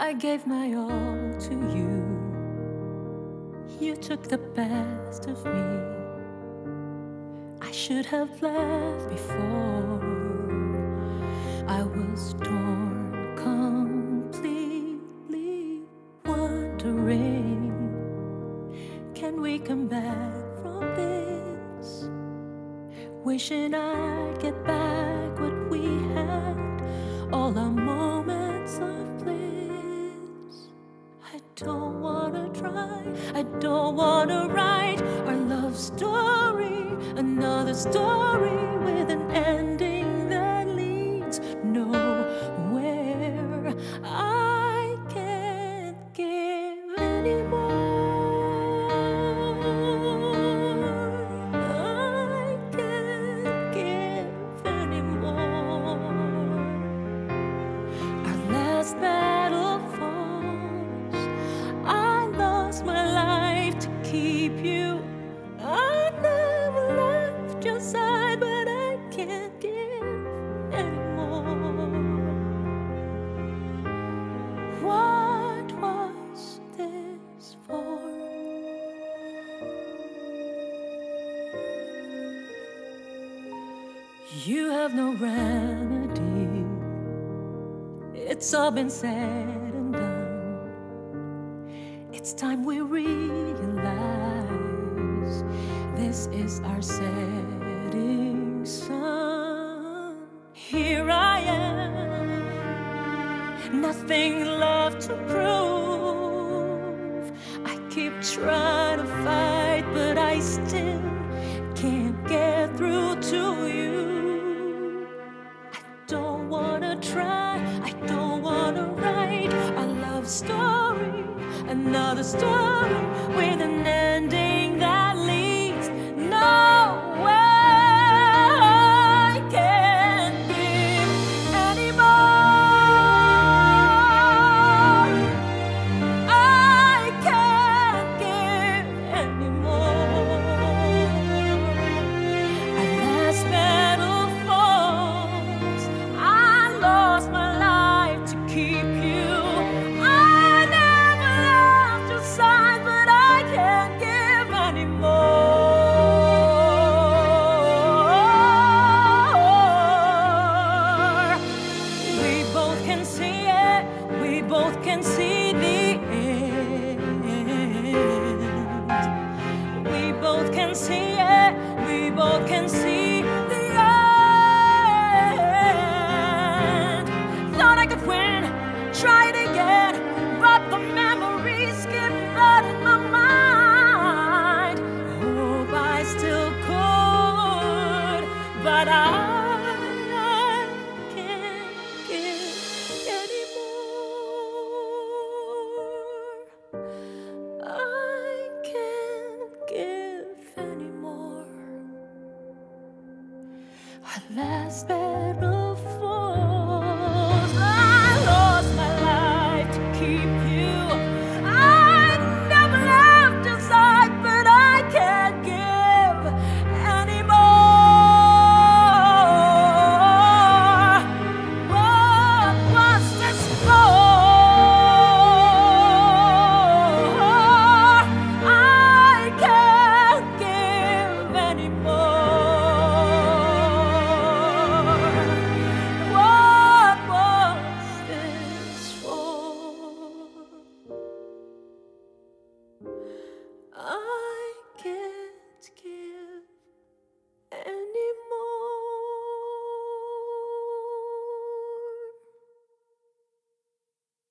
I gave my all to you. You took the best of me. I should have left before. I was torn completely, wondering can we come back from this? Wishing I'd get back what we had, all our don't wanna try, I don't wanna write our love story, another story can't give anymore. What was this for? You have no remedy. It's all been said and done. It's time we realize this is our setting Here I am, nothing left to prove. I keep trying to fight, but I still can't get through to you. I don't wanna try, I don't wanna write a love story, another story with an ending can see it. We both can see the end. Thought I could win, tried again, but the memories keep flooding my mind. Hope I still could, but I. can't anymore. last bedroom.